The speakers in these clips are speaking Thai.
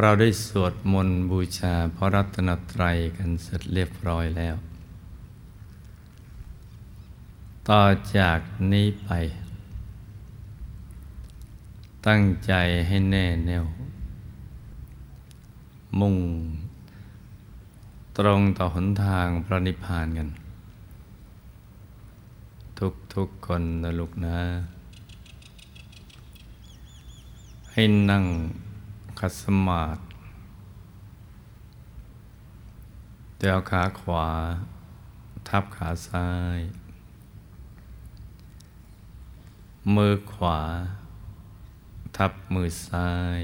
เราได้สวดมนต์บูชาพระรัตนตรัยกันเสร็จเรียบร้อยแล้ว ต่อจากนี้ไป ตั้งใจให้แน่แน่ว มุ่ง ตรงต่อหนทางพระนิพพานกัน ทุกทุกคนนะลูกนะ ให้นั่ง คัดสมาธิเดี๋ยวขาขวา ทับขาซ้าย มือขวา ทับมือซ้าย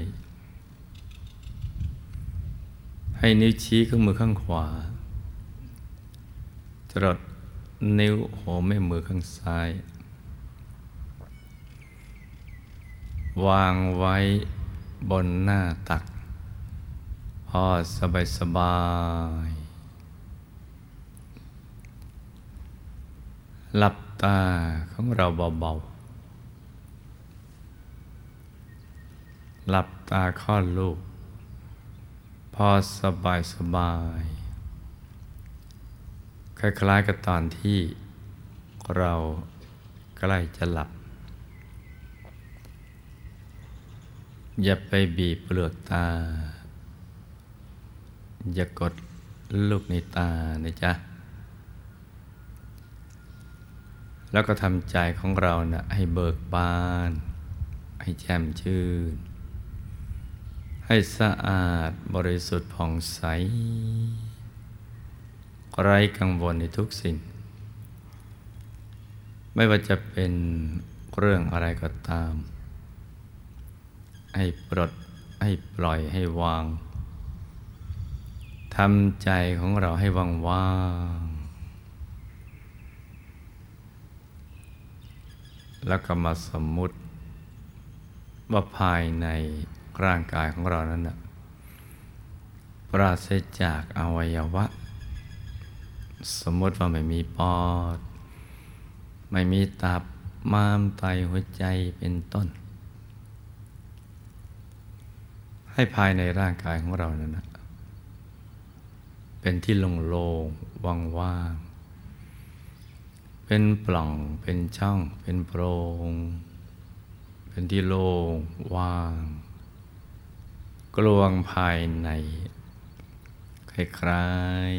ให้นิ้วชี้ข้างมือข้างขวา จรดนิ้วหัวแม่มือข้างซ้าย วางไว้ บนหน้าตักพอสบายสบายหลับตาของเราเบาๆหลับตาคลอดลูก พอสบายสบาย คล้ายๆกับตอนที่เราใกล้จะหลับ อย่าไปบีบเปลือกตา อย่ากดลูกในตานะจ๊ะ แล้วก็ทำใจของเรานะให้เบิกบาน ให้แจ่มชื่น ให้สะอาดบริสุทธิ์ผ่องใส ไร้กังวลในทุกสิ่ง ไม่ว่าจะเป็นเรื่องอะไรก็ตาม ให้ปลด ให้ปล่อยให้วางทำใจของเราให้ว่างว่างแล้วก็มาสมมุติ ว่าภายในร่างกายของเรานั้นนะปราศจากอวัยวะ สมมติว่าไม่มีปอด ไม่มีตับม้ามไตหัวใจเป็นต้น ให้ภายในร่างกายของเรานั้นนะเป็นที่โล่งๆว่างๆเป็นปล่อง เป็นช่อง เป็นโพรงเป็นที่โล่งว่าง กลวงภายในคล้าย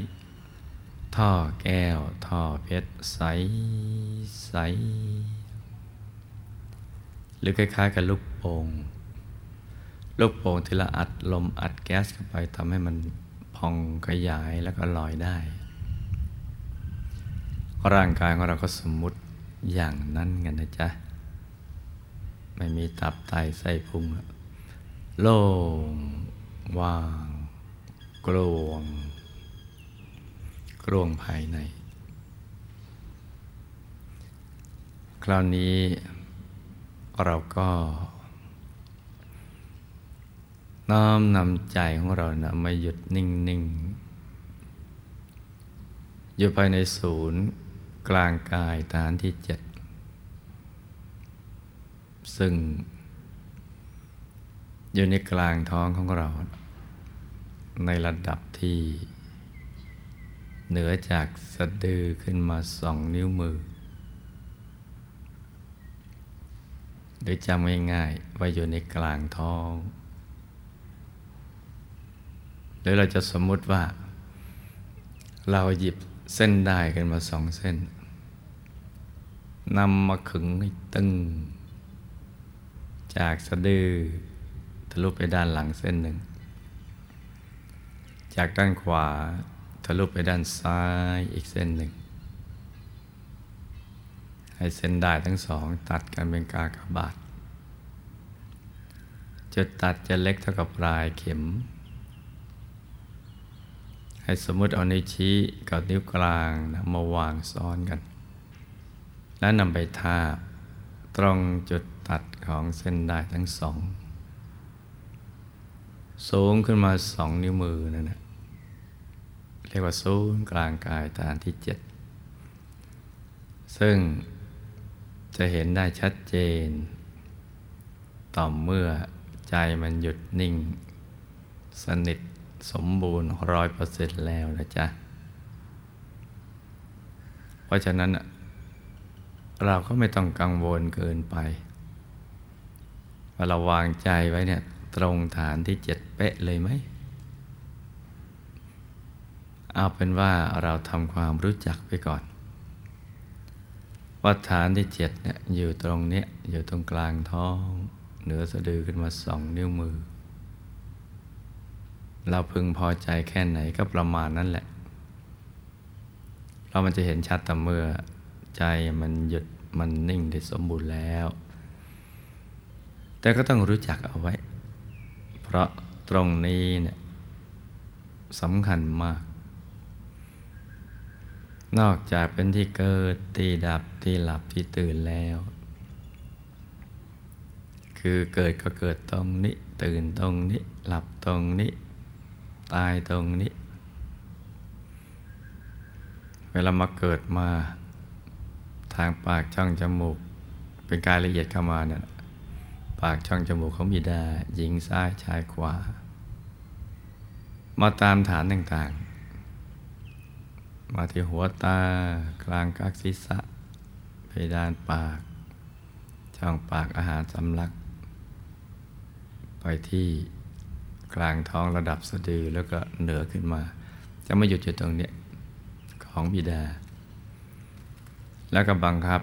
ๆท่อแก้ว ท่อเพชรใสใสหรือคล้ายๆกับลูกโป่ง ลูกโป่งที่ละอัดลมอัดแก๊สเข้าไปทำให้มันพองขยายแล้วก็ลอยได้ ร่างกายของเราก็สมมุติอย่างนั้นกันนะจ๊ะ ไม่มีตับไตไส้พุงโล่งว่างกลวง กลวงภายใน คราวนี้เราก็ น้อมนำใจของเรานะมาหยุดนิ่งๆอยู่ภายในศูนย์กลางกายฐานที่เจ็ดซึ่ง อยู่ในกลางท้องของเรา ในระดับที่ เหนือจากสะดือขึ้นมาสองนิ้วมือ โดยจำง่ายๆว่าอยู่ในกลางท้อง รือเราจะสมมุติว่า เราหยิบเส้นได้กันมาสองเส้นนำมาขึงให้ตึง จากสะดือทะลุไปด้านหลังเส้นหนึ่ง จากด้านขวาทะลุไปด้านซ้ายอีกเส้นหนึ่ง ให้เส้นได้ทั้งสองตัดกันเป็นกากบาทจุดตัดจะเล็กเท่ากับปลายเข็ม ให้สมมติเอานิ้วชี้กับนิ้วกลางนะมาวางซ้อนกัน แล้วนำไปทาบตรงจุดตัดของเส้นได้ทั้งสอง สูงขึ้นมาสองนิ้วมือนั่นนะเรียกว่าศูนย์กลางกายฐานที่เจ็ดซึ่งจะเห็นได้ชัดเจน ต่อเมื่อใจมันหยุดนิ่ง สนิท สมบูรณ์ร้อยเปอร์เซ็นต์แล้วนะจ๊ะ เพราะฉะนั้นเราก็ไม่ต้องกังวลเกินไปเราวางใจไว้เนี่ยตรงฐานที่เจ็ดเป๊ะเลยไหม เอาเป็นว่าเราทำความรู้จักไปก่อนว่าฐานที่เจ็ดเนี่ยอยู่ตรงเนี้ยอยู่ตรงกลางท้อง เหนือสะดือขึ้นมาสองนิ้วมือ เราพึงพอใจแค่ไหนก็ประมาณนั้นแหละ เรามันจะเห็นชัดแต่เมื่อใจมันหยุดมันนิ่งได้สมบูรณ์แล้ว แต่ก็ต้องรู้จักเอาไว้ เพราะตรงนี้เนี่ยสำคัญมาก นอกจากเป็นที่เกิดที่ดับที่หลับที่ตื่นแล้ว คือเกิดก็เกิดตรงนี้ ตื่นตรงนี้ หลับตรงนี้ ตายตรงนี้ เวลามาเกิดมาทางปากช่องจมูก เป็นกายละเอียดเข้ามาเนี่ยปากช่องจมูกเขามีด้หญิงซ้ายชายขวา มาตามฐานต่างๆ มาที่หัวตากลางกักศีรษะ เพดานปาก ช่องปากอาหารสำลัก ไปที่ กลางท้องระดับสะดือแล้วก็เหนือขึ้นมา จะไม่หยุดอยู่ตรงนี้ของบิดา แล้วก็บังคับ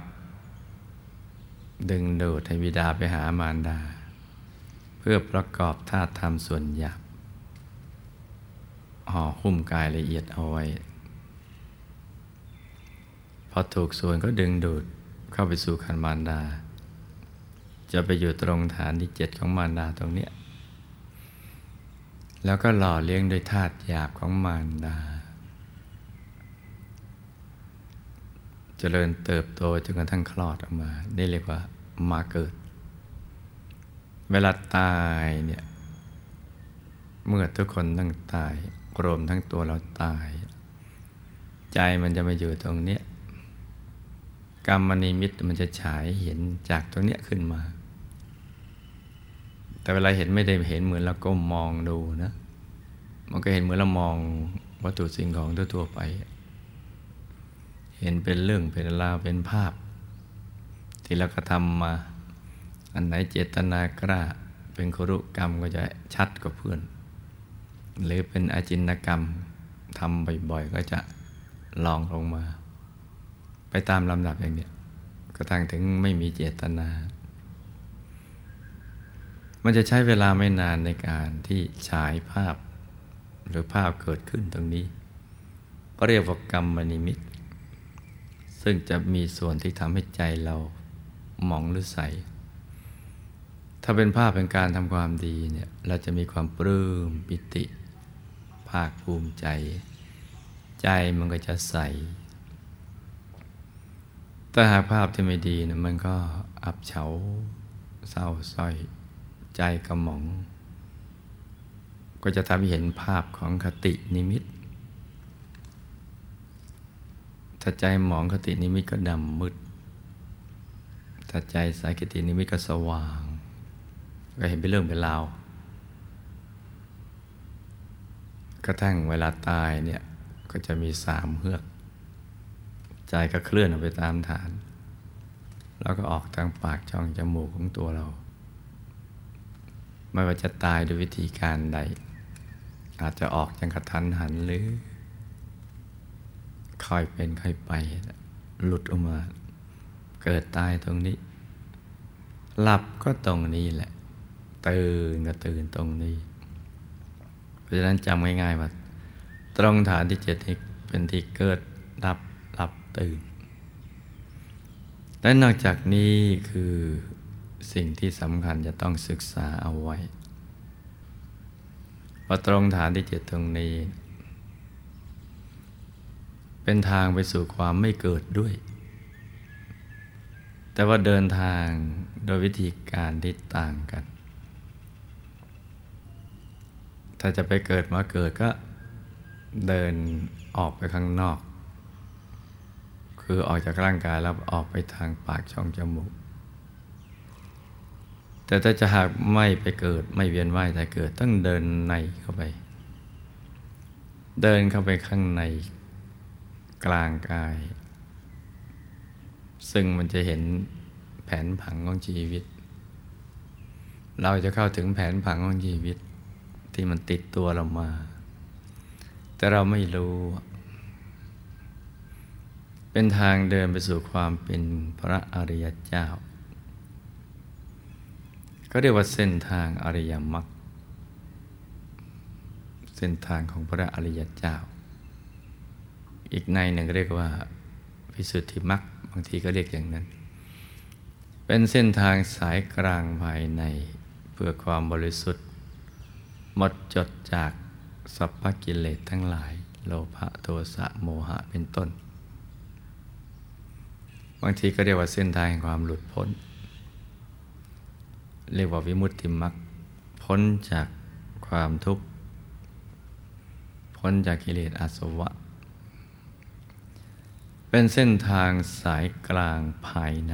ดึงดูดให้บิดาไปหามารดา เพื่อประกอบธาตุธรรมส่วนหยาบห่อหุ้มกายละเอียดเอาไว้ พอถูกส่วนก็ดึงดูดเข้าไปสู่คันมารดา จะไปอยู่ตรงฐานที่เจ็ดของมารดาตรงเนี้ย แล้วก็หล่อเลี้ยงโดยธาตุหยาบของมารดาจเจริญเติบโตจนกระทั่งคลอดออกมา ได้เรียกว่ามาเกิด เวลาตายเนี่ย เมื่อทุกคนตั้งตายรวมทั้งตัวเราตาย ใจมันจะมาอยู่ตรงเนี้ยกรรมนิมิตมันจะฉายเห็นจากตรงเนี้ยขึ้นมา แต่เวลาเห็นไม่ได้เห็นเหมือนเราก้มมองดูนะ มันก็เห็นเหมือนเรามองวัตถุสิ่งของทั่วๆไป เห็นเป็นเรื่องเป็นราวเป็นภาพ ที่เราก็ทำมา อันไหนเจตนากล้าเป็นครุกรรมก็จะชัดกว่าเพื่อน หรือเป็นอาจินกรรมทำบ่อยๆ ก็จะลองลงมา ไปตามลำดับอย่างเนี้ยกระทั่งถึงไม่มีเจตนา มันจะใช้เวลาไม่นานในการที่ฉายภาพ หรือภาพเกิดขึ้นตรงนี้ ก็เรียกว่ากรรมนิมิต ซึ่งจะมีส่วนที่ทำให้ใจเราหมองหรือใส ถ้าเป็นภาพเป็นการทำความดีเนี่ยเราจะมีความปลื้มปิติ ภาคภูมิใจ ใจมันก็จะใสถ้าหากภาพที่ไม่ดีเนี่ยมันก็อับเฉาเศร้าส้อย ใจกระหม่องก็จะทำให้เห็นภาพของคตินิมิต ถ้าใจหมองคตินิมิตก็ดำมืด ถ้าใจสายคตินิมิตก็สว่าง ก็เห็นเป็นเรื่องเป็นราว กระทั่งเวลาตายเนี่ยก็จะมีสามเฮือก ใจก็เคลื่อนออกไปตามฐาน แล้วก็ออกทางปากช่องจมูกของตัวเรา ไม่ว่าจะตายด้วยวิธีการใด อาจจะออกจังกระทันหันหรือ ค่อยเป็นค่อยไป หลุดออกมา เกิดตายตรงนี้ หลับก็ตรงนี้แหละ ตื่นก็ตื่นตรงนี้ เพราะฉะนั้นจำง่ายๆว่า ตรงฐานที่เจ็ดเป็นที่เกิดดับหลับตื่น และนอกจากนี้คือ สิ่งที่สำคัญจะต้องศึกษาเอาไว้ว่าตรงฐานที่เจ็ดตรงนี้ เป็นทางไปสู่ความไม่เกิดด้วย แต่ว่าเดินทางโดยวิธีการที่ต่างกัน ถ้าจะไปเกิดมาเกิดก็เดินออกไปข้างนอก คือออกจากร่างกายแล้วออกไปทางปากช่องจมูก แต่ถ้าจะหากไม่ไปเกิดไม่เวียนว่ายแต่เกิดต้องเดินในเข้าไป เดินเข้าไปข้างในกลางกาย ซึ่งมันจะเห็นแผนผังของชีวิต เราจะเข้าถึงแผนผังของชีวิต ที่มันติดตัวเรามา แต่เราไม่รู้ เป็นทางเดินไปสู่ความเป็นพระอริยเจ้า ก็เรียกว่าเส้นทางอริยมรรคเส้นทางของพระอริยเจ้า อีกในหนึ่งเรียกว่าพิสุทธิมรรคบางทีก็เรียกอย่างนั้น เป็นเส้นทางสายกลางภายในเพื่อความบริสุทธิ์ หมดจดจากสัพพกิเลสทั้งหลาย โลภะโทสะโมหะเป็นต้น บางทีก็เรียกว่าเส้นทางแห่งความหลุดพ้น เรียกว่าวิมุตติมรรคพ้นจากความทุกข์ พ้นจากกิเลสอาสวะ เป็นเส้นทางสายกลางภายใน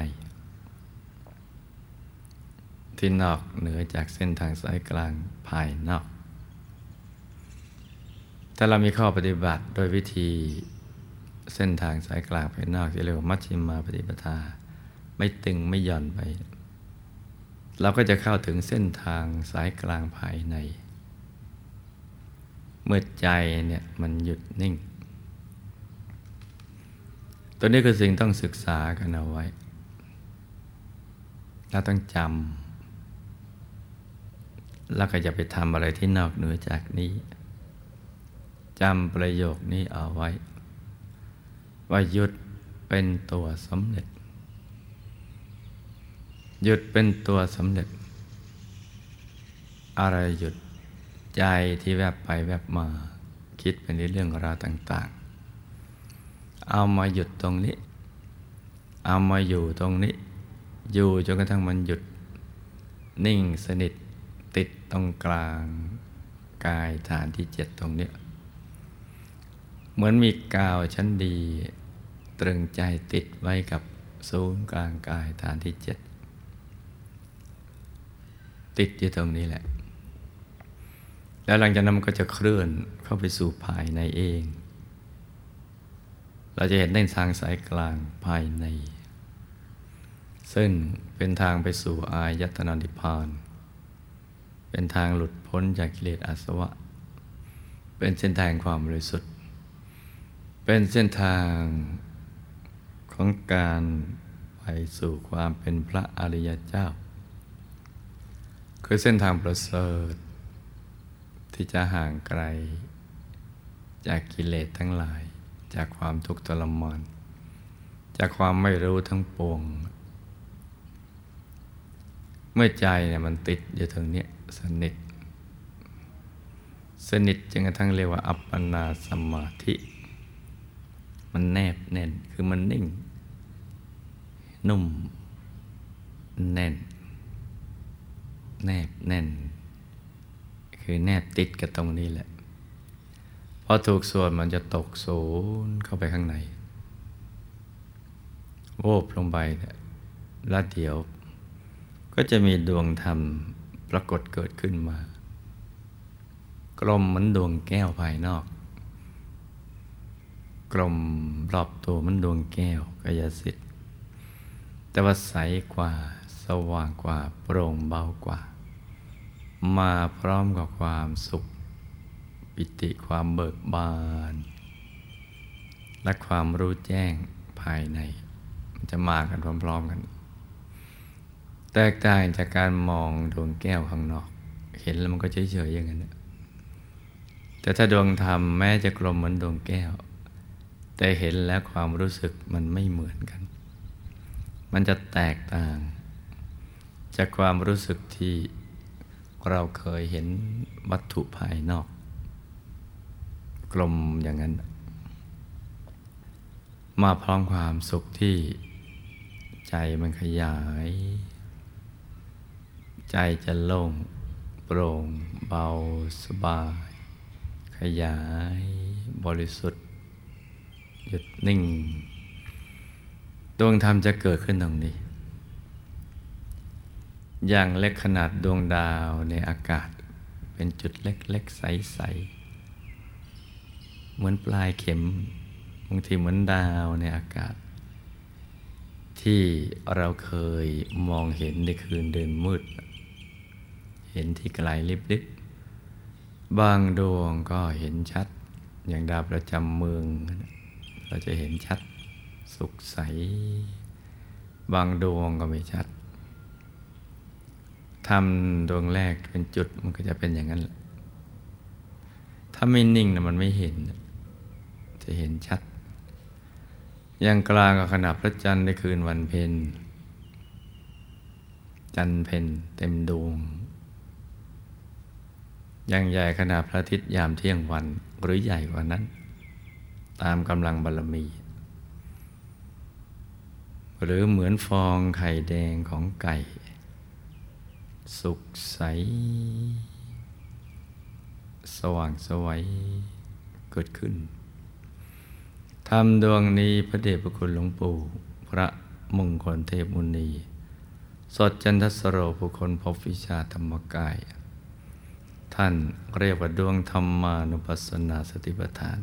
ที่นอกเหนือจากเส้นทางสายกลางภายนอกถ้าเรามีข้อปฏิบัติโดยวิธีเส้นทางสายกลางภายนอกที่เรียกว่ามัชฌิมาปฏิปทา ไม่ตึงไม่หย่อนไป เราก็จะเข้าถึงเส้นทางสายกลางภายใน เมื่อใจเนี่ยมันหยุดนิ่ง ตัวนี้คือสิ่งต้องศึกษากันเอาไว้เราต้องจำ แล้วก็จะไปทำอะไรที่นอกเหนือจากนี้จำประโยคนี้เอาไว้ ว่าหยุดเป็นตัวสำเร็จ หยุดเป็นตัวสำเร็จ อะไรหยุดใจที่แวบไปแวบมา คิดเป็นเรื่องราวต่าง ๆ เอามาหยุดตรงนี้ เอามาอยู่ตรงนี้ อยู่จนกระทั่งมันหยุด นิ่งสนิทติดตรงกลางกายฐานที่เจ็ดตรงนี้ เหมือนมีกาวชั้นดี ตรึงใจติดไว้กับศูนย์กลางกายฐานที่เจ็ด ติดอยู่ตรงนี้แหละ แล้วหลังจากนั้นมันก็จะเคลื่อนเข้าไปสู่ภายในเอง เราจะเห็นได้ทางสายกลางภายใน ซึ่งเป็นทางไปสู่อายตนะนิพพาน เป็นทางหลุดพ้นจากกิเลสอาสวะ เป็นเส้นทางความบริสุทธิ์ เป็นเส้นทางของการไปสู่ความเป็นพระอริยเจ้า คือเส้นทางประเสริฐ ที่จะห่างไกล จากกิเลสทั้งหลาย จากความทุกข์ทรมานจากความไม่รู้ทั้งปวง เมื่อใจเนี่ยมันติดอยู่ตรงนี้สนิท สนิทจนกระทั่งเรียกว่า อัปปนาสมาธิ มันแนบแน่นคือมันนิ่ง นุ่ม แน่น แนบแน่น คือแนบติดกับตรงนี้แหละพอถูกส่วนมันจะตกศูนย์เข้าไปข้างในโวบลงไปแล้วเดี๋ยว ก็จะมีดวงธรรมปรากฏเกิดขึ้นมา กลมเหมือนดวงแก้วภายนอก กลมรอบตัวมันดวงแก้วกายสิทธิ์แต่ว่าใสกว่าสว่างกว่าโปร่งเบากว่า มาพร้อมกับความสุข ปิติความเบิกบาน และความรู้แจ้งภายใน มันจะมากันพร้อมๆกัน แตกต่างจากการมองดวงแก้วข้างนอก เห็นแล้วมันก็เฉยๆอย่างนั้นแต่ถ้าดวงธรรมแม้จะกลมเหมือนดวงแก้ว แต่เห็นแล้วความรู้สึกมันไม่เหมือนกัน มันจะแตกต่าง จากความรู้สึกที่ เราเคยเห็นวัตถุภายนอก กลมอย่างนั้น มาพร้อมความสุขที่ใจมันขยาย ใจจะโล่งโปร่ง เบาสบาย ขยายบริสุทธิ์ หยุดนิ่ง ดวงธรรมจะเกิดขึ้นตรงนี้ อย่างเล็กขนาดดวงดาวในอากาศ เป็นจุดเล็กๆ ใส ๆ เหมือนปลายเข็มบางทีเหมือนดาวในอากาศ ที่เราเคยมองเห็นในคืนเดินมืด เห็นที่ไกลลิบๆบางดวงก็เห็นชัด อย่างดาวประจำเมือง เราจะเห็นชัด สุขใส บางดวงก็ไม่ชัด ทำดวงแรกเป็นจุดมันก็จะเป็นอย่างนั้นแหละถ้าไม่นิ่งนะมันไม่เห็น จะเห็นชัดอย่างกลางกับขนาดพระจันทร์ในคืนวันเพ็ญจันทร์เพ็ญเต็มดวงอย่างใหญ่ขนาดพระอาทิตย์ยามเที่ยงวันหรือใหญ่กว่านั้น ตามกำลังบารมี หรือเหมือนฟองไข่แดงของไก่ สุขใส สว่างสวัยเกิดขึ้นทำดวงนี้พระเดชพระคุณหลวงปู่ พระมงคลเทพมุนี สดจันทสโรบุคคลพบวิชาธรรมกาย ท่านเรียกว่าดวงธรรมานุปัสสนาสติปัฏฐาน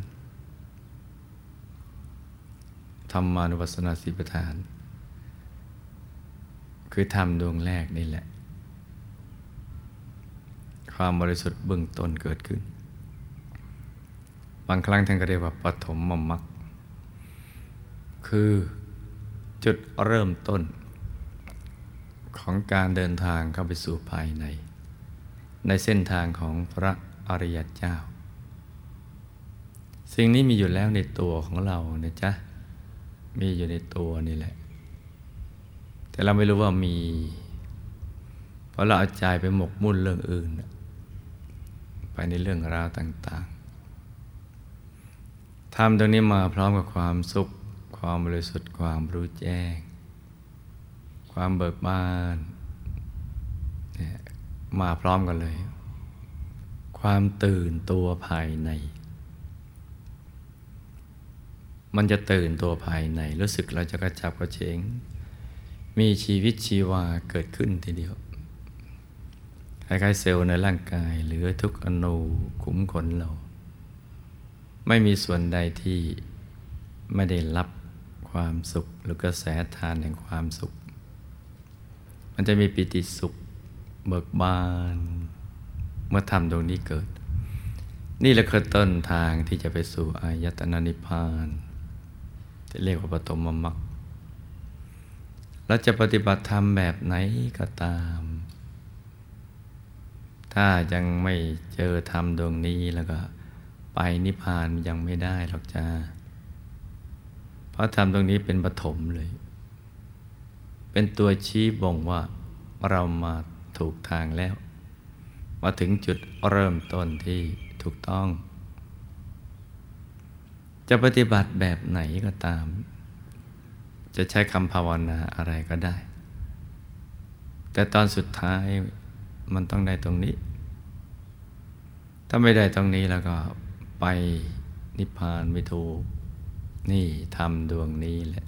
ธรรมานุปัสสนาสติปัฏฐาน คือธรรมดวงแรกนี่แหละ ความบริสุทธิ์เบื้องต้นเกิดขึ้น บางครั้งท่านก็เรียกว่าปฐมมมรรคคือจุดเริ่มต้น ของการเดินทางเข้าไปสู่ภายใน ในเส้นทางของพระอริยเจ้า สิ่งนี้มีอยู่แล้วในตัวของเรานะจ๊ะ มีอยู่ในตัวนี่แหละ แต่เราไม่รู้ว่ามี เพราะเราเอาใจไปหมกมุ่นเรื่องอื่น ไปในเรื่องราวต่างๆทำตรงนี้มาพร้อมกับความสุข ความบริสุทธิ์ความรู้แจ้ง ความเบิกบานมาพร้อมกันเลย ความตื่นตัวภายใน มันจะตื่นตัวภายใน รู้สึกเราจะกระจับกระเฉงมีชีวิตชีวาเกิดขึ้นทีเดียว คล้ายๆเซลล์ในร่างกายหรือทุกอนูขุมขนเรา ไม่มีส่วนใดที่ไม่ได้รับความสุข หรือกระแสทานแห่งความสุข มันจะมีปิติสุขเบิกบาน เมื่อทำตรงนี้เกิด นี่แหละคือต้นทางที่จะไปสู่อายตนะนิพพานที่เรียกว่าปฐมมรรคเราจะปฏิบัติธรรมแบบไหนก็ตาม ถ้ายังไม่เจอธรรมดวงนี้แล้วก็ ไปนิพพานยังไม่ได้หรอกจ้า เพราะธรรมตรงนี้เป็นปฐมเลย เป็นตัวชี้บ่งว่าเรามาถูกทางแล้ว มาถึงจุดเริ่มต้นที่ถูกต้อง จะปฏิบัติแบบไหนก็ตาม จะใช้คำภาวนาอะไรก็ได้ แต่ตอนสุดท้ายมันต้องได้ตรงนี้ ถ้าไม่ได้ตรงนี้แล้วก็ไปนิพพานไม่ถูกนี่ทำดวงนี้แหละ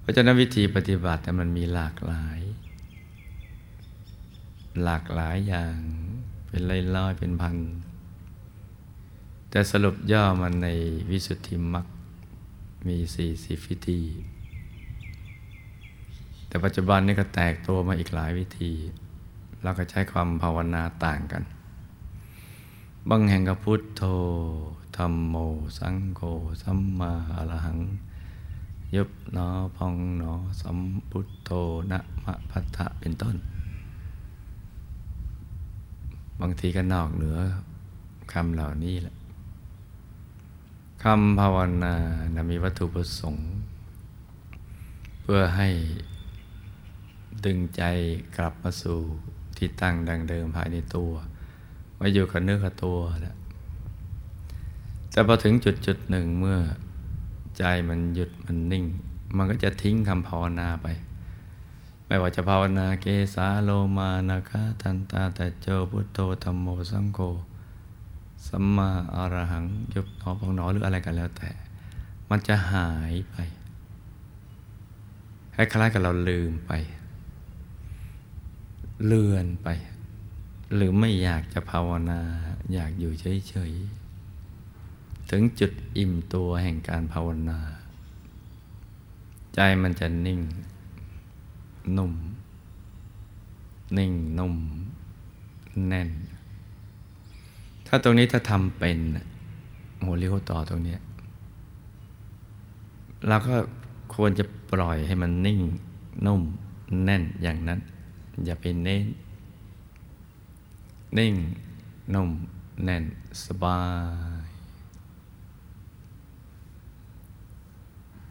เพราะฉะนั้นวิธีปฏิบัติมันมีหลากหลาย หลากหลายอย่างเป็นร้อยๆเป็นพัน แต่สรุปย่อมันในวิสุทธิมรรคมีสี่สิบวิธี แต่ปัจจุบันนี้ก็แตกตัวมาอีกหลายวิธี เราก็ใช้ความภาวนาต่างกัน บางแห่งก็พุทโธธรรมโม สังโฆสัมมาอรหัง ยุบหนอพองหนอ สัมพุทโธนะมะพัทธะเป็นต้น บางทีก็นอกเหนือคำเหล่านี้แหละคำภาวนานะมีวัตถุประสงค์ เพื่อให้ดึงใจกลับมาสู่ที่ตั้งดังเดิมภายในตัว ไว้อยู่กับเนื้อกับตัวแล้วแต่พอถึงจุดจุดหนึ่งเมื่อใจมันหยุดมันนิ่ง มันก็จะทิ้งคำภาวนาไป ไม่ว่าจะภาวนาเกสาโลมานาคาทันตาแต่เจอพุทโธธรรมโมสังโฆสัมมาอรหังยุบหนอพองหนอหรืออะไรกันแล้วแต่ มันจะหายไปคล้ายๆกับเราลืมไป เลือนไป หรือไม่อยากจะภาวนา อยากอยู่เฉยๆ ถึงจุดอิ่มตัวแห่งการภาวนา ใจมันจะนิ่ง นุ่ม นิ่งนุ่ม แน่น ถ้าตรงนี้ถ้าทำเป็นโหเลี้ยวต่อตรงนี้เราก็ควรจะปล่อยให้มันนิ่ง นุ่ม แน่นอย่างนั้น อย่าไปเน้น นิ่ง นุ่ม แน่น สบาย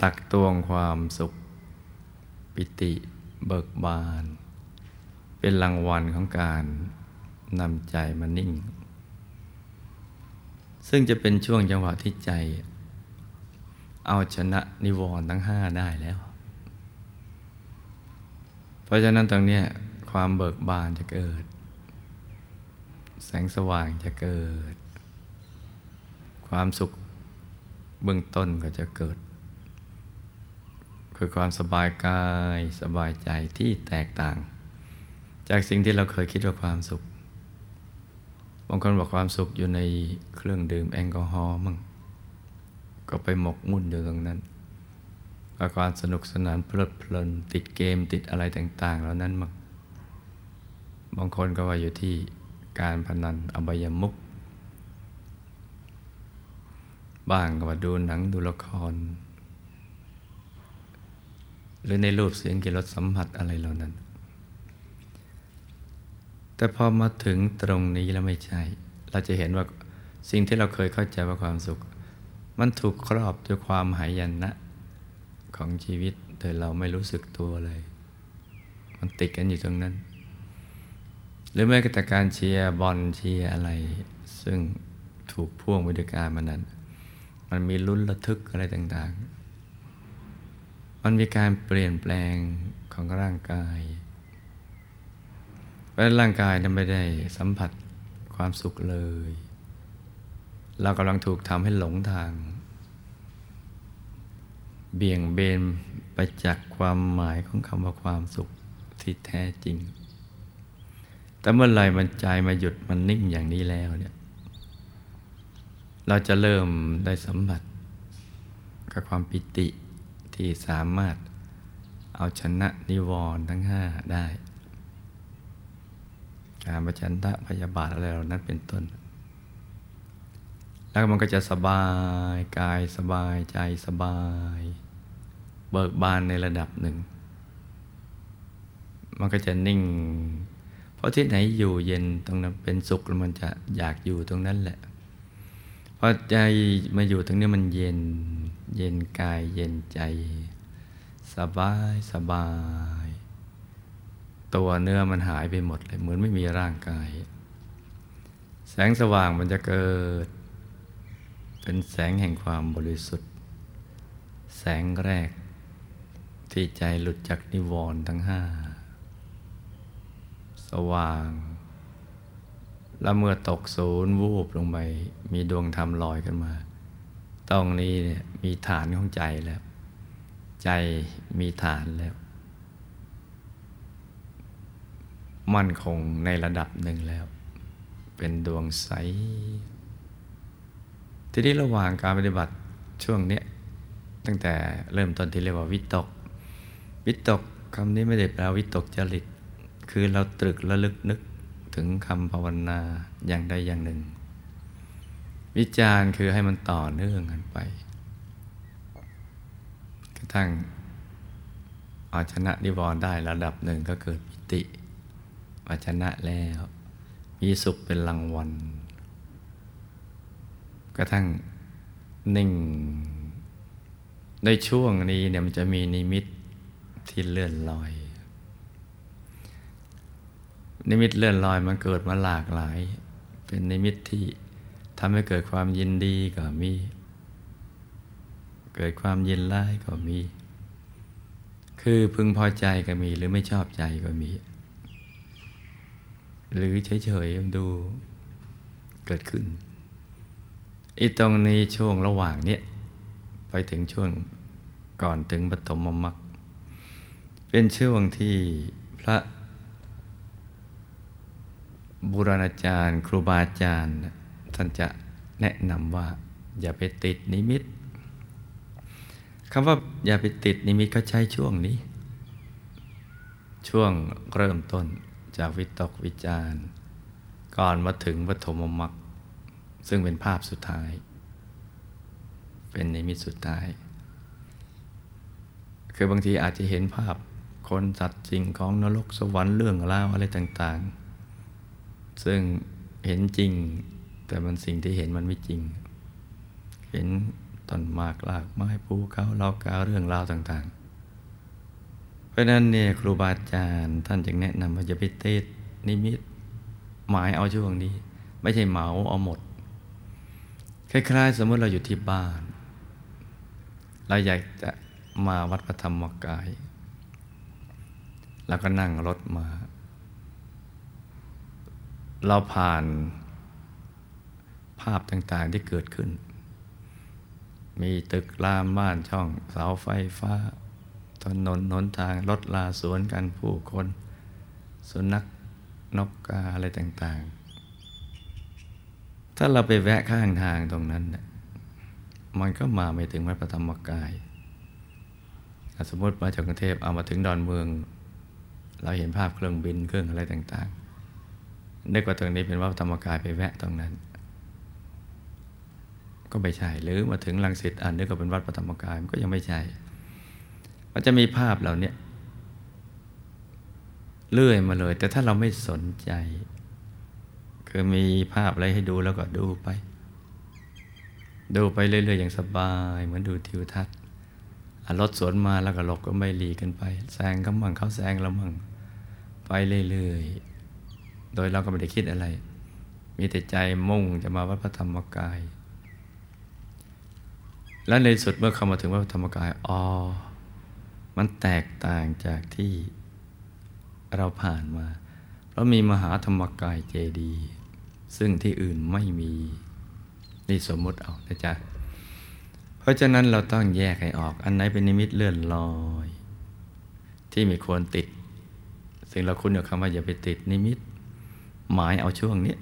ตักตวงความสุข ปิติเบิกบาน เป็นรางวัลของการนำใจมานิ่ง ซึ่งจะเป็นช่วงจังหวะที่ใจ เอาชนะนิวรณ์ทั้งห้าได้แล้ว เพราะฉะนั้นตรงนี้ความเบิกบานจะเกิด แสงสว่างจะเกิด ความสุขเบื้องต้นก็จะเกิด คือความสบายกายสบายใจที่แตกต่าง จากสิ่งที่เราเคยคิดว่าความสุขบางคนบอกความสุขอยู่ในเครื่องดื่มแอลกอฮอล์มั่งก็ไปหมกมุ่นอยู่ตรงนั้นกับความสนุกสนานเพลิดเพลินติดเกมติดอะไรต่าง ๆ แล้วนั้นมักบางคนก็ว่าอยู่ที่ การพนันอบายมุกบ้างก็ว่าดูหนังดูละคร หรือในรูปเสียงกิรสสัมผัสอะไรเหล่านั้น แต่พอมาถึงตรงนี้แล้วไม่ใช่ เราจะเห็นว่าสิ่งที่เราเคยเข้าใจว่าความสุข มันถูกครอบด้วยความหายันนะของชีวิตโดยเราไม่รู้สึกตัวเลย มันติดกันอยู่ตรงนั้น หรือแม้แต่การเชียร์บอลเชียร์อะไร ซึ่งถูกพ่วงไปด้วยการมันนั้น มันมีลุ้นระทึกอะไรต่างๆ มันมีการเปลี่ยนแปลงของร่างกายเพราะร่างกายนั้นไม่ได้สัมผัสความสุขเลย เรากำลังถูกทำให้หลงทาง เบี่ยงเบนไปจากความหมายของคำว่าความสุขที่แท้จริง แต่เมื่อไหร่มันใจมาหยุดมันนิ่งอย่างนี้แล้วเนี่ย เราจะเริ่มได้สัมผัสกับความปิติที่สามารถเอาชนะนิวรณ์ทั้งห้าได้ การประชันทะพยาบาทอะไรเหล่านั้นเป็นต้น แล้วมันก็จะสบายกายสบายใจสบาย เบิกบานในระดับหนึ่ง มันก็จะนิ่ง ราะที่ไหนอยู่เย็นตรงนั้นเป็นสุขแล้วมันจะอยากอยู่ตรงนั้นแหละพอใจมาอยู่ตรงนี้มันเย็น เย็นกายเย็นใจ สบายสบาย ตัวเนื้อมันหายไปหมดเลยเหมือนไม่มีร่างกาย แสงสว่างมันจะเกิด เป็นแสงแห่งความบริสุทธิ์ แสงแรกที่ใจหลุดจากนิวรณ์ทั้งห้า ว่าง แล้วเมื่อตกศูนย์วูบลงไป มีดวงธรรมลอยขึ้นมา ตรงนี้เนี่ยมีฐานของใจแล้ว ใจมีฐานแล้ว มั่นคงในระดับหนึ่งแล้ว เป็นดวงใส ทีนี้ระหว่างการปฏิบัติช่วงนี้ตั้งแต่เริ่มต้นที่เรียกว่าวิตก วิตกคำนี้ไม่ได้แปลวิตกจริต คือเราตรึกระลึกนึกถึงคำภาวนาอย่างใดอย่างหนึ่ง วิจารณ์คือให้มันต่อเนื่องกันไป กระทั่งเอาชนะนิวรณ์ได้ระดับหนึ่งก็เกิดปิติว่าชนะแล้วมีสุขเป็นรางวัล กระทั่งนิ่ง ในช่วงนี้เนี่ยมันจะมีนิมิตที่เลื่อนลอย นิมิตเลื่อนลอยมันเกิดมาหลากหลาย เป็นนิมิตที่ทำให้เกิดความยินดีก็มี เกิดความยินร้ายก็มี คือพึงพอใจก็มีหรือไม่ชอบใจก็มี หรือเฉยๆดูเกิดขึ้นอีตรงนี้ช่วงระหว่างเนี้ยไปถึงช่วงก่อนถึงปฐมมรรคเป็นช่วงที่พระ บุรณาจารย์ ครูบาอาจารย์ท่านจะแนะนำว่า อย่าไปติดนิมิตคำว่าอย่าไปติดนิมิตก็ใช้ช่วงนี้ ช่วงเริ่มต้นจากวิตกวิจารณ์ ก่อนมาถึงปฐมมรรคซึ่งเป็นภาพสุดท้าย เป็นนิมิตสุดท้าย คือบางทีอาจจะเห็นภาพคนสัตว์สิ่งของนรกสวรรค์เรื่องราวอะไรต่าง ๆ ซึ่งเห็นจริง แต่มันสิ่งที่เห็นมันไม่จริง เห็นต้นมากลากไม้ภูเขาเลากาเรื่องราวต่างๆ เพราะนั้นเนี่ยครูบาอาจารย์ท่านจึงแนะนำว่าจะไปเตดนิมิตหมายเอาช่วงนี้ ไม่ใช่เหมาเอาหมด คล้ายๆ สมมติเราอยู่ที่บ้าน เราอยากจะมาวัดพระธรรมกาย แล้วก็นั่งรถมา เราผ่านภาพต่างๆที่เกิดขึ้น มีตึกรามบ้านช่องเสาไฟฟ้า ถนนหนทางรถลาสวนกันผู้คน สุนัขนกกาอะไรต่างๆ ถ้าเราไปแวะข้างทางตรงนั้น มันก็มาไม่ถึงวัดพระธรรมกาย สมมติมาจากกรุงเทพเอามาถึงดอนเมือง เราเห็นภาพเครื่องบินเครื่องอะไรต่างๆ นึกว่าตรงนี้เป็นวัดธรรมกายไปแวะตรงนั้น ก็ไม่ใช่ หรือมาถึงลังสิตอันนึกว่าเป็นวัดพระธรรมกายมันก็ยังไม่ใช่ มันจะมีภาพเหล่านี้เลื่อยมาเลย แต่ถ้าเราไม่สนใจ คือมีภาพอะไรให้ดูแล้วก็ดูไป ดูไปเรื่อยๆอย่างสบาย เหมือนดูทิวทัศน์รถสวนมาแล้วก็หลบก็ไม่หลีกันไปแซงก็มั่งเขาแซงเรามั่งไปเรื่อยๆ โดยเราก็ไม่ได้คิดอะไร มีแต่ใจมุ่งจะมาวัดพระธรรมกาย และในสุดเมื่อเข้ามาถึงวัดพระธรรมกายอ๋อมันแตกต่างจากที่เราผ่านมา เพราะมีมหาธรรมกายเจดี ซึ่งที่อื่นไม่มี นี่สมมติเอานะจ๊ะ เพราะฉะนั้นเราต้องแยกให้ออก อันไหนเป็นนิมิตเลื่อนลอย ที่ไมีควรติดสิ่งเราคุ้นกับคำว่าอย่าไปติดนิมิต หมายเอาช่วงนี้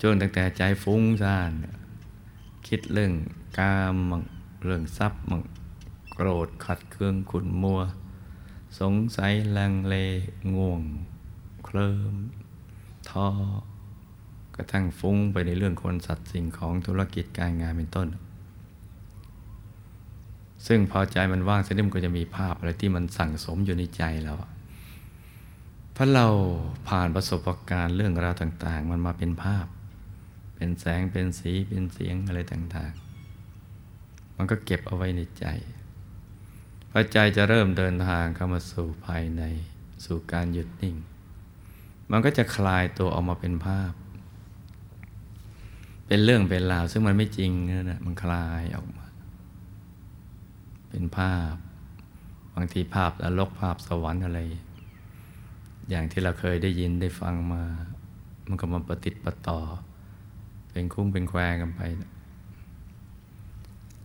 ช่วงตั้งแต่ใจฟุ้งซ่านคิดเรื่องกามมังเรื่องทรัพย์มังโกรธขัดเคืองขุนมัว สงสัยลังเลง่วง เคลิมท้อกระทั่งฟุ้งไปในเรื่องคนสัตว์สิ่งของธุรกิจการงานเป็นต้น ซึ่งพอใจมันว่างเสร็จมันก็จะมีภาพอะไรที่มันสั่งสมอยู่ในใจเรา เพราะเราผ่านประสบการณ์เรื่องราวต่าง ๆ มันมาเป็นภาพ เป็นแสงเป็นสีเป็นเสียงอะไรต่างๆ มันก็เก็บเอาไว้ในใจพอใจจะเริ่มเดินทางเข้ามาสู่ภายในสู่การหยุดนิ่ง มันก็จะคลายตัวออกมาเป็นภาพ เป็นเรื่องเป็นราวซึ่งมันไม่จริงนะมันคลายออกมา เป็นภาพ บางทีภาพนรกภาพสวรรค์อะไร อย่างที่เราเคยได้ยินได้ฟังมา มันก็มาปฏิติปต่อ เป็นคุ้งเป็นแควกันไป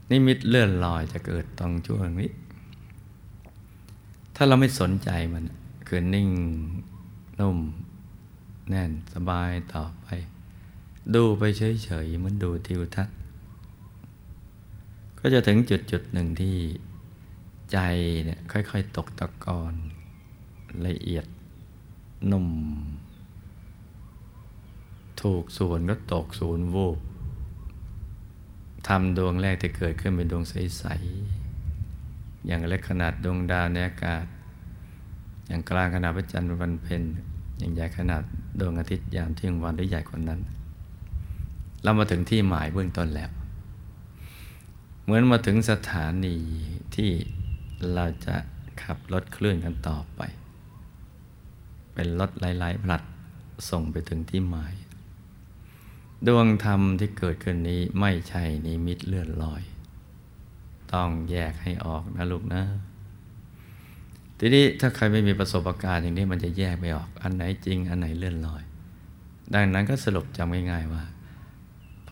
นิมิตเลื่อนลอยจะเกิดตรงช่วงนี้ ถ้าเราไม่สนใจมันคือนิ่งนุ่ม แน่นสบายต่อไป ดูไปเฉยๆมันดูทิวทัศน์ ก็จะถึงจุดจุดหนึ่งที่ใจเนี่ยค่อย ๆ ตกตะกอนละเอียด นุ่ม ถูกส่วนก็ตกศูนย์วูบทำดวงแรกที่เกิดขึ้นเป็นดวงใส ๆ อย่างเล็กขนาดดวงดาวในอากาศ อย่างกลางขนาดพระจันทร์วันเพ็ญอย่างใหญ่ขนาดดวงอาทิตย์ยามเที่ยงวันหรือใหญ่กว่านั้น เรามาถึงที่หมายเบื้องต้นแล้ว เหมือนมาถึงสถานีที่เราจะขับรถเคลื่อนกันต่อไป เป็นรถหลายๆผลัดส่งไปถึงที่หมาย ดวงธรรมที่เกิดขึ้นนี้ไม่ใช่นิมิตเลื่อนลอย ต้องแยกให้ออกนะลูกนะ ทีนี้ถ้าใครไม่มีประสบการณ์อย่างนี้มันจะแยกไม่ออกอันไหนจริงอันไหนเลื่อนลอย ดังนั้นก็สรุปจำง่ายๆว่า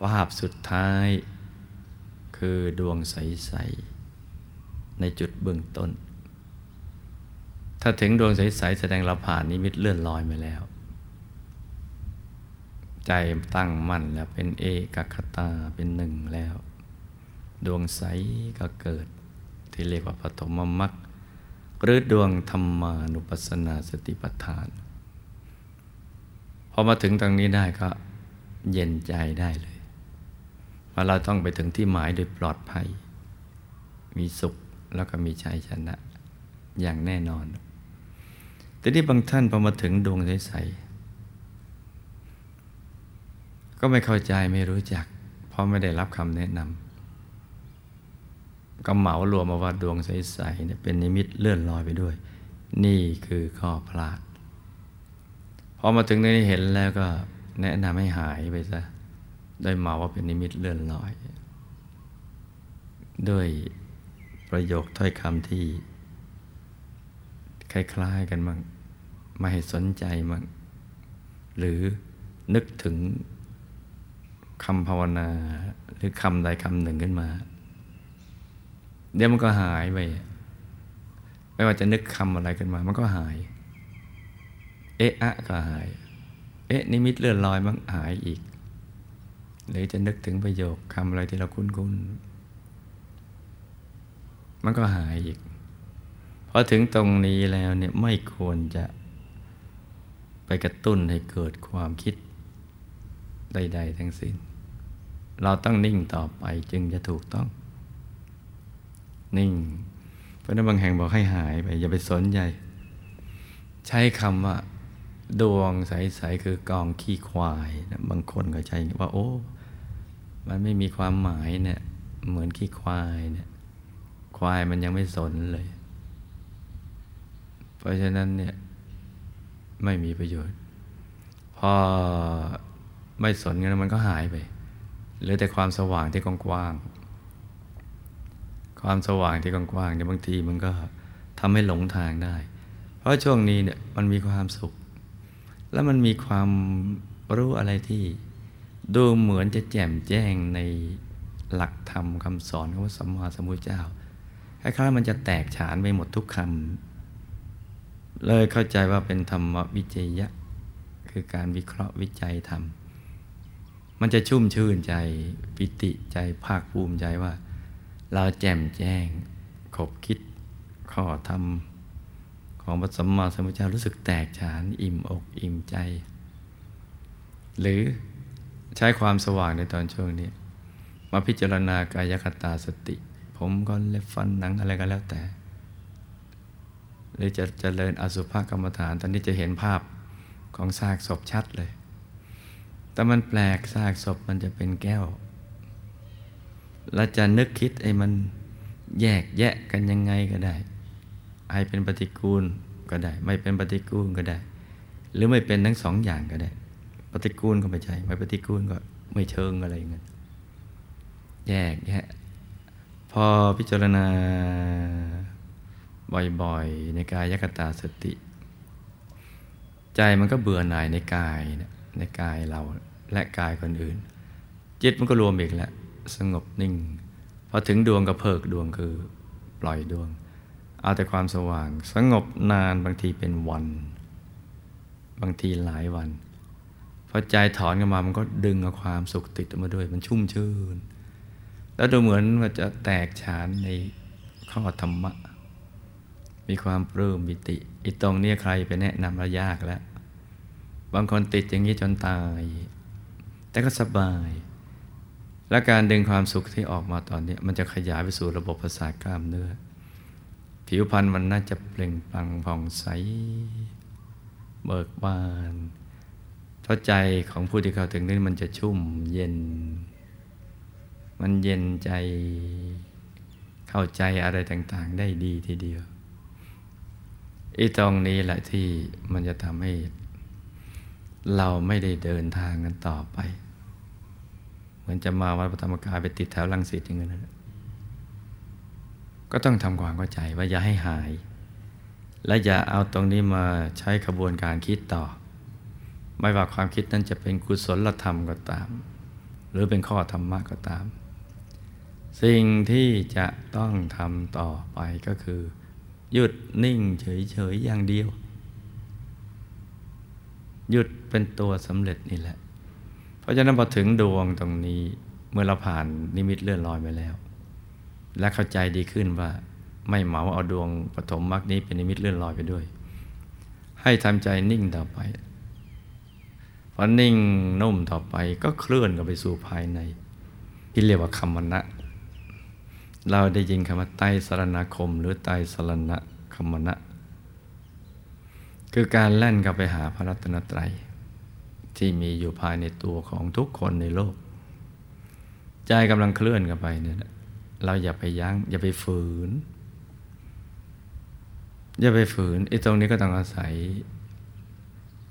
ภาพสุดท้ายคือดวงใส ๆ ในจุดเบื้องต้น ถ้าถึงดวงใสๆแสดงเราผ่านนิมิตเลื่อนลอยมาแล้ว ใจตั้งมั่นแล้วเป็นเอกคตาเป็นหนึ่งแล้ว ดวงใสก็เกิด ที่เรียกว่าปฐมมรรคหรือดวงธรรมานุปัสสนาสติปัฏฐานพอมาถึงตรงนี้ได้ก็เย็นใจได้เลยเพราเราต้องไปถึงที่หมายโดยปลอดภัย มีสุขแล้วก็มีชัยชนะอย่างแน่นอน แต่ที่บางท่านพอมาถึงดวงใสๆก็ไม่เข้าใจไม่รู้จัก เพราะไม่ได้รับคำแนะนำก็เหมารวมมาว่าดวงใสๆเนี่ยเป็นนิมิตเลื่อนลอยไปด้วย นี่คือข้อพลาดพอมาถึงในนี้เห็นแล้วก็แนะนำให้หายไปซะได้มาว่าเป็นนิมิตเลื่อนลอย ด้วยประโยคถ้อยคำที่คล้ายๆกันมั่ง ไม่ให้สนใจมั่งหรือนึกถึงคำภาวนา หรือคำใดคำหนึ่งขึ้นมา เดี๋ยวมันก็หายไป ไม่ว่าจะนึกคำอะไรขึ้นมา มันก็หาย เอะอะก็หาย เอ๊ะนิมิตเลื่อนลอยมันหายอีก หรือจะนึกถึงประโยคคำอะไรที่เราคุ้นๆ มันก็หายอีกพอถึงตรงนี้แล้วเนี่ยไม่ควรจะ ไปกระตุ้นให้เกิดความคิดใดๆทั้งสิ้น เราต้องนิ่งต่อไปจึงจะถูกต้อง นิ่ง เพราะนั้นบางแห่งบอกให้หายไป อย่าไปสนใจ ใช้คำว่า ดวงใส ๆ คือกองขี้ควายนะบางคนก็ใจว่า โอ้ มันไม่มีความหมายเนี่ยเหมือนขี้ควายเนี่ยควายมันยังไม่สนเลย เพราะฉะนั้นเนี่ย ไม่มีประโยชน์ พอไม่สนกันมันก็หายไปเหลือแต่ความสว่างที่กว้างๆความสว่างที่กว้างๆเนี่ยบางทีมันก็ทำให้หลงทางได้ เพราะช่วงนี้เนี่ยมันมีความสุข แล้วมันมีความรู้อะไรที่ดูเหมือนจะแจ่มแจ้งในหลักธรรมคำสอนของพระสัมมาสัมพุทธเจ้าคล้ายๆมันจะแตกฉานไปหมดทุกคำ เลยเข้าใจว่าเป็นธรรมวิจยะ คือการวิเคราะห์วิจัยธรรม มันจะชุ่มชื่นใจปิติใจภาคภูมิใจว่า เราแจ่มแจ้งขบคิดข้อธรรมของพระสัมมาสัมพุทธเจ้ารู้สึกแตกฉานอิ่มอกอิ่มใจ หรือใช้ความสว่างในตอนช่วงนี้ มาพิจารณากายคตาสติ ผมก็เล็บฟันหนังอะไรก็แล้วแต่ หรือจะจะเจริญอสุภกรรมฐาน ตอนนี้จะเห็นภาพของซากศพชัดเลย แต่มันแปลกซากศพมันจะเป็นแก้ว แล้วจะนึกคิดไอ้มันแยกแยะกันยังไงก็ได้ ให้เป็นปฏิกูลก็ได้ ไม่เป็นปฏิกูลก็ได้ หรือไม่เป็นทั้งสองอย่างก็ได้ ปฏิกูลก็ไม่ใช่ ไม่ปฏิกูลก็ไม่เชิงอะไรเงี้ยแยกแยะ พอพิจารณา บ่อยๆ ในกายยกตาสติ ใจมันก็เบื่อหน่ายในกายในกายเราและกายคนอื่น จิตมันก็รวมอีกแล้วสงบนิ่งพอถึงดวงก็เพิกดวงคือปล่อยดวง เอาแต่ความสว่าง สงบนานบางทีเป็นวัน บางทีหลายวันพอใจถอนกันมามันก็ดึงเอาความสุขติดมาด้วยมันชุ่มชื่น แล้วดูเหมือนว่าจะแตกฉานในข้อธรรมะ มีความปลื้มบิติอีตรงนี้ใครไปแนะนำระยากแล้ว บางคนติดอย่างนี้จนตาย แต่ก็สบาย และการดึงความสุขที่ออกมาตอนนี้ มันจะขยายไปสู่ระบบประสาทกล้ามเนื้อ ผิวพรรณมันน่าจะเปล่งปลั่งผ่องใส เบิกบานเพราะใจของผู้ที่เข้าถึงนี่มันจะชุ่มเย็น มันเย็นใจเข้าใจอะไรต่างๆ ได้ดีทีเดียว อีตรงนี้แหละที่มันจะทำให้ เราไม่ได้เดินทางกันต่อไป เหมือนจะมาวัดพระธรรมกายไปติดแถวลังสิตอย่างนั้นก็ต้องทำความเข้าใจว่าอย่าให้หาย และอย่าเอาตรงนี้มาใช้ขบวนการคิดต่อ ไม่ว่าความคิดนั้นจะเป็นกุศลธรรมก็ตาม หรือเป็นข้อธรรมะก็ตาม สิ่งที่จะต้องทำต่อไปก็คือ หยุดนิ่งเฉยๆอย่างเดียว หยุดเป็นตัวสำเร็จนี่แหละ เพราะฉะนั้นพอถึงดวงตรงนี้เมื่อเราผ่านนิมิตเลื่อนลอยไปแล้ว และเข้าใจดีขึ้นว่า ไม่เหมาเอาดวงปฐมมรรคนี้เป็นนิมิตเลื่อนลอยไปด้วย ให้ทำใจนิ่งต่อไปพอนิ่งนุ่มต่อไปก็เคลื่อนกันไปสู่ภายใน ที่เรียกว่าคำมณะ เราได้ยินคำว่าไตสรณคม หรือไตสรณคมณะ คือการแล่นกับไปหาพระรัตนตรัย ที่มีอยู่ภายในตัวของทุกคนในโลก ใจกำลังเคลื่อนกันไปเนี่ยเราอย่าไปยัง้ง อย่าไปฝืน อย่าไปฝืนไอ้ตรงนี้ก็ต้องอาศัย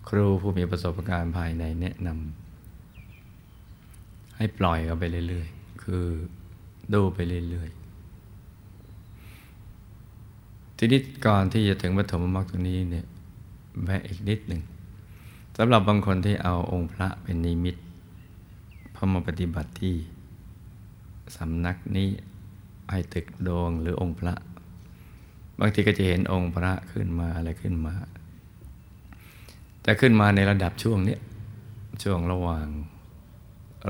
ครูผู้มีประสบการณ์ภายในแนะนำให้ปล่อยกันไปเรื่อย ๆ คือดูไปเรื่อย ๆ ทีนี้ก่อนที่จะถึงปฐมมรรคตรงนี้เนี่ยแวะอีกนิดหนึ่งสำหรับบางคนที่เอาองค์พระเป็นนิมิตพอมาปฏิบัติที่สำนักนี้ให้ตึกดวงหรือองค์พระ บางทีก็จะเห็นองค์พระขึ้นมาอะไรขึ้นมาแต่ขึ้นมาในระดับช่วงนี้ช่วงระหว่าง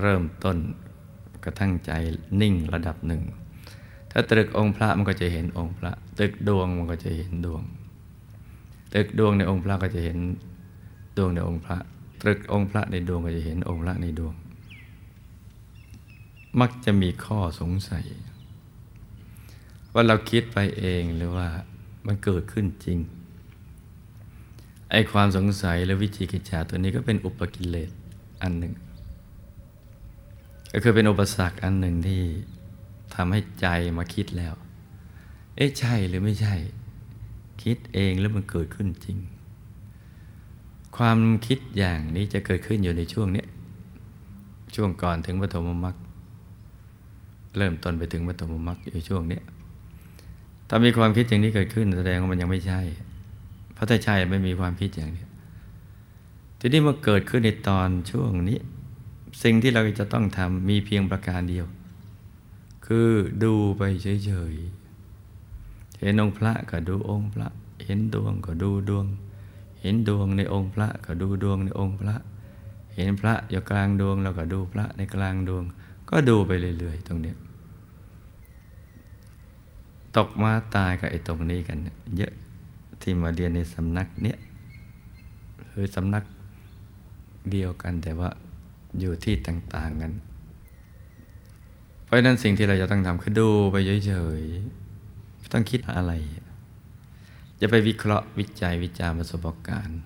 เริ่มต้นกระทั่งใจนิ่งระดับหนึ่ง ถ้าตรึกองค์พระมันก็จะเห็นองค์พระตึกดวงมันก็จะเห็นดวงตึกดวงในองค์พระก็จะเห็นดวงในองค์พระ ตรึกองค์พระในดวงก็จะเห็นองค์พระในดวง มักจะมีข้อสงสัย ว่าเราคิดไปเองหรือว่ามันเกิดขึ้นจริงไอความสงสัยและวิจิกิจฉาตัวนี้ก็เป็นอุปกิเลสอันหนึ่ง ก็คือเป็นอุปสรรคอันหนึ่งที่ ทำให้ใจมาคิดแล้ว เอ๊ะใช่หรือไม่ใช่ คิดเองแล้วมันเกิดขึ้นจริง ความคิดอย่างนี้จะเกิดขึ้นอยู่ในช่วงนี้ ช่วงก่อนถึงปฐมมรรคเริ่มต้นไปถึงปฐมมรรคอยู่ช่วงนี้ถ้ามีความคิดอย่างนี้เกิดขึ้นแสดงว่ามันยังไม่ใช่ เพราะถ้าใช่ไม่มีความคิดอย่างนี้ทีนี้เมื่อเกิดขึ้นในตอนช่วงนี้ สิ่งที่เราจะต้องทำมีเพียงประการเดียว คือดูไปเฉยๆ เห็นองค์พระก็ดูองค์พระ เห็นดวงก็ดูดวง เห็นดวงในองค์พระก็ดูดวงในองค์พระ เห็นพระอยู่กลางดวงเราก็ดูพระในกลางดวง ก็ดูไปเรื่อยๆ ตรงนี้ ตกมาตายกับไอ้ตรงนี้กัน เยอะที่มาเรียนในสำนักเนี้ยคือสำนักเดียวกันแต่ว่าอยู่ที่ต่างๆกัน ราะนั้นสิ่งที่เราจะต้องทำคือดูไปเฉยๆต้องคิดอะไร จะไปวิเคราะห์วิจัยวิจารณ์ประสบการณ์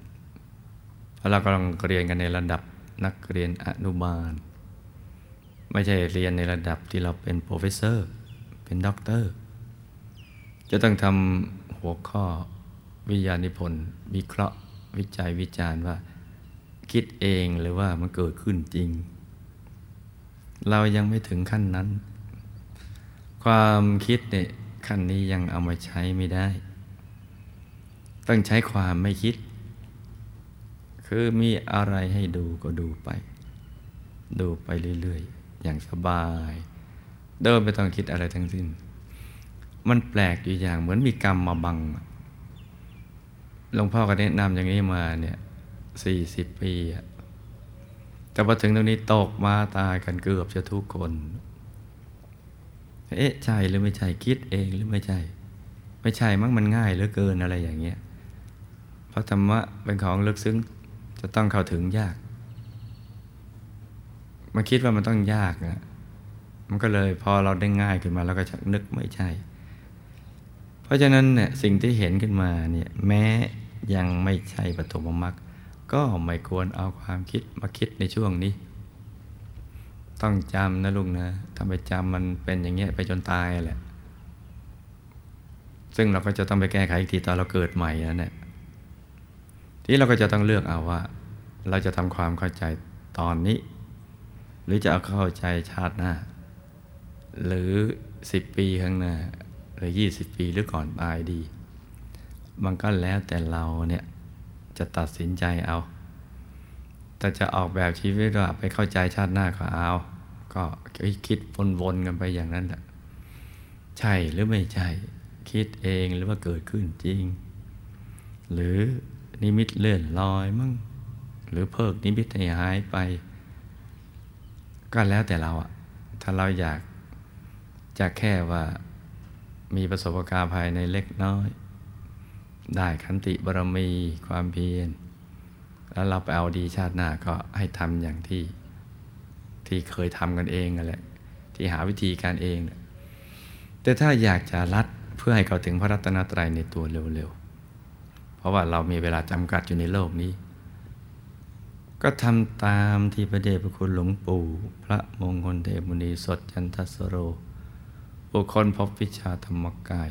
เพราะเรากำลังเรียนกันในระดับนักเรียนอนุบาล ไม่ใช่เรียนในระดับที่เราเป็น professor เป็นด็อกเตอร์ จะต้องทำหัวข้อวิทยานิพนธ์วิเคราะห์วิจัยวิจารณ์ว่า คิดเองหรือว่ามันเกิดขึ้นจริง เรายังไม่ถึงขั้นนั้น ความคิดเนี่ยขั้นนี้ยังเอามาใช้ไม่ได้ ต้องใช้ความไม่คิด คือมีอะไรให้ดูก็ดูไป ดูไปเรื่อยๆ อย่างสบายเดินไม่ต้องคิดอะไรทั้งสิ้น มันแปลกอยู่อย่างเหมือนมีกรรมมาบังหลวงพ่อก็แนะนำอย่างนี้มาเนี่ยสี่สิบปีอะ แต่พอถึงตรงนี้ตกมาตายกันเกือบจะทุกคน เอ๊ะใช่หรือไม่ใช่คิดเองหรือไม่ใช่ ไม่ใช่มั้งมันง่ายเหลือเกินอะไรอย่างเงี้ยเพราะธรรมะเป็นของลึกซึ้งจะต้องเข้าถึงยาก มันคิดว่ามันต้องยากนะมันก็เลยพอเราได้ง่ายขึ้นมาเราก็จะนึกไม่ใช่ เพราะฉะนั้นเนี่ยสิ่งที่เห็นขึ้นมาเนี่ยแม้ยังไม่ใช่ปฐมมรรค ก็ไม่ควรเอาความคิดมาคิดในช่วงนี้ ต้องจำนะลุงนะถ้าไปจำมันเป็นอย่างเงี้ยไปจนตายแหละ ซึ่งเราก็จะต้องไปแก้ไขอีกทีตอนเราเกิดใหม่นั่นแหละที่เราก็จะต้องเลือกเอาว่า เราจะทำความเข้าใจตอนนี้ หรือจะเอาเข้าใจชาติหน้า หรือสิบปีข้างหน้า หรือยี่สิบปีหรือก่อนตายดี มันก็แล้วแต่เราเนี่ย จะตัดสินใจเอา แต่จะออกแบบชีวิตว่าไปเข้าใจชาติหน้าก็เอา ก็คิดวนๆกันไปอย่างนั้นแหละใช่หรือไม่ใช่ คิดเองหรือว่าเกิดขึ้นจริง หรือนิมิตเลื่อนลอยมั่งหรือเพิกนิมิตให้หายไป ก็แล้วแต่เราอะถ้าเราอยากจะแค่ว่ามีประสบการณ์ภายในเล็กน้อย ได้ขันติบารมีความเพียร แล้วเราไปเอาดีชาติหน้าก็ให้ทำอย่างที่ที่เคยทำกันเองนั่นแหละ ที่หาวิธีการเอง แต่ถ้าอยากจะรัดเพื่อให้เขาถึงพระรัตนตรัยในตัวเร็วๆ เพราะว่าเรามีเวลาจำกัดอยู่ในโลกนี้ ก็ทำตามที่พระเดชพระคุณหลวงปู่ พระมงคลเทพมุนีสดจันทสโร บุคคลพบวิชาธรรมกาย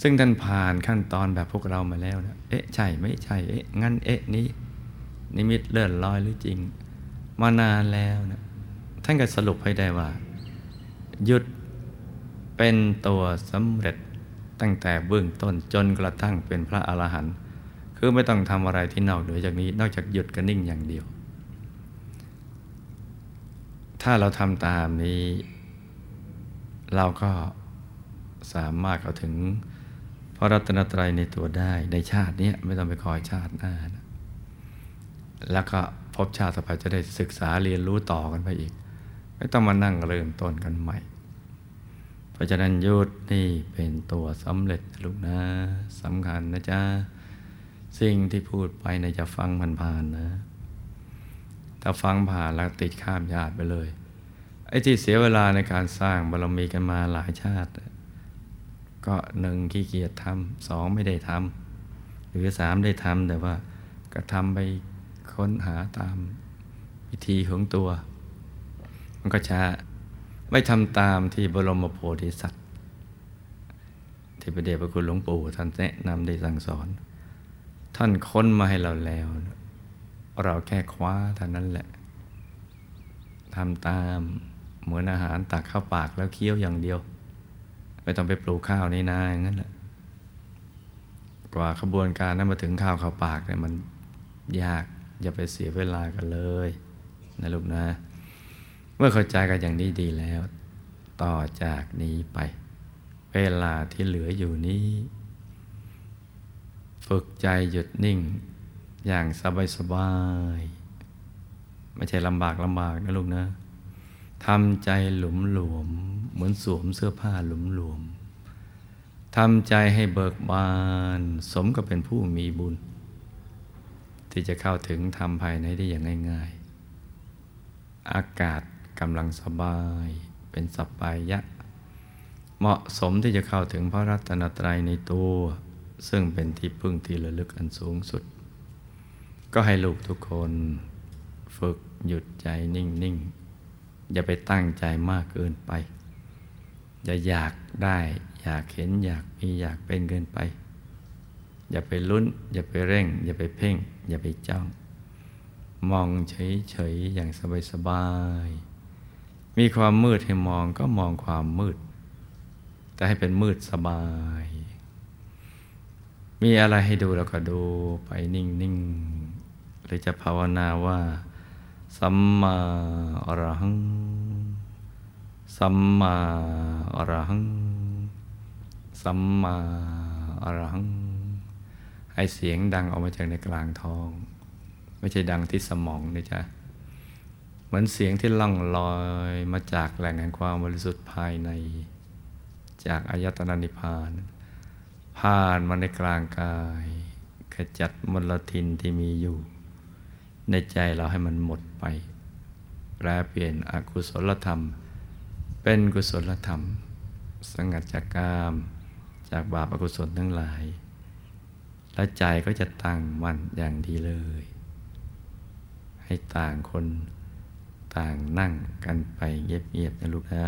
ซึ่งท่านผ่านขั้นตอนแบบพวกเรามาแล้วนะเอ๊ะใช่ไม่ใช่เอ๊ะงั้นเอ๊ะนี้ นิมิตเลื่อนลอยหรือจริง มานานแล้วนะท่านก็สรุปให้ได้ว่า หยุดเป็นตัวสำเร็จตั้งแต่เบื้องต้นจนกระทั่งเป็นพระอรหันต์คือไม่ต้องทำอะไรที่นอกเหนือจากนี้ นอกจากหยุดกับนิ่งอย่างเดียว ถ้าเราทำตามนี้ เราก็สามารถเข้าถึง พระรัตนตรัยในตัวได้ในชาตินี้ไม่ต้องไปคอยชาติหน้านะแล้วก็พบชาติต่อไปจะได้ศึกษาเรียนรู้ต่อกันไปอีก ไม่ต้องมานั่งเริ่มต้นกันใหม่ เพราะฉะนั้นยุดนี่เป็นตัวสำเร็จลูกนะสำคัญนะจ๊ะสิ่งที่พูดไปนะจะฟังผ่านๆนะ ถ้าฟังผ่านแล้วติดข้ามญาติไปเลย ไอ้ที่เสียเวลาในการสร้างบารมีกันมาหลายชาติ ก็หนึ่งขี้เกียจทำสองไม่ได้ทำหรือสามได้ทำแต่ว่าก็ทำไปค้นหาตามวิธีของตัว มันก็ช้าไม่ทำตามที่บรมโพธิสัตว์ที่พระเดชพระคุณหลวงปู่ท่านแนะนำได้สั่งสอน ท่านค้นมาให้เราแล้ว เราแค่คว้าเท่านั้นแหละทำตามเหมือนอาหารตักเข้าปากแล้วเคี้ยวอย่างเดียว ไม่ต้องไปปลูกข้าวในนาอย่างนั้นแหละกว่าขบวนการนั้นมาถึงข้าวเข้าปากเนี่ยมันยากอย่าไปเสียเวลากันเลยนะลูกนะ เมื่อเข้าใจกันอย่างนี้ดีแล้ว ต่อจากนี้ไป เวลาที่เหลืออยู่นี้ ฝึกใจหยุดนิ่ง อย่างสบายสบายไม่ใช่ลำบากลำบากนะลูกนะทำใจหลุมหลวม เหมือนสวมเสื้อผ้าหลุมหลวมทำใจให้เบิกบาน สมกับเป็นผู้มีบุญ ที่จะเข้าถึงธรรมภายในได้อย่างง่าย ๆ อากาศกำลังสบายเป็นสบายยะ เหมาะสมที่จะเข้าถึงพระรัตนตรัยในตัว ซึ่งเป็นที่พึ่งที่ระลึกอันสูงสุด ก็ให้ลูกทุกคนฝึกหยุดใจนิ่ง ๆ อย่าไปตั้งใจมากเกินไป อย่าอยากได้ อยากเห็นอยากมีอยากเป็นเกินไป อย่าไปลุ้น อย่าไปเร่ง อย่าไปเพ่ง อย่าไปจ้อง มองเฉยๆอย่างสบายๆมีความมืดให้มองก็มองความมืด แต่ให้เป็นมืดสบาย มีอะไรให้ดูเราก็ดูไปนิ่งๆหรือจะภาวนาว่า สัมมาอรหัง สัมมาอรหัง สัมมาอรหัง ให้เสียงดังออกมาจากในกลางท้อง ไม่ใช่ดังที่สมองนะจ๊ะ เหมือนเสียงที่ล่องลอยมาจากแหล่งแห่งความบริสุทธิ์ภายใน จากอายตนะนิพพาน ผ่านมาในกลางกาย ขจัดมลทินที่มีอยู่ ในใจเราให้มันหมดไป แปลเปลี่ยนอกุศลธรรม เป็นกุศลธรรม สงัดจากกาม จากบาปอกุศลทั้งหลาย และใจก็จะตั้งมั่นอย่างดีเลย ให้ต่างคนต่างนั่งกันไปเงียบๆนะลูกนะ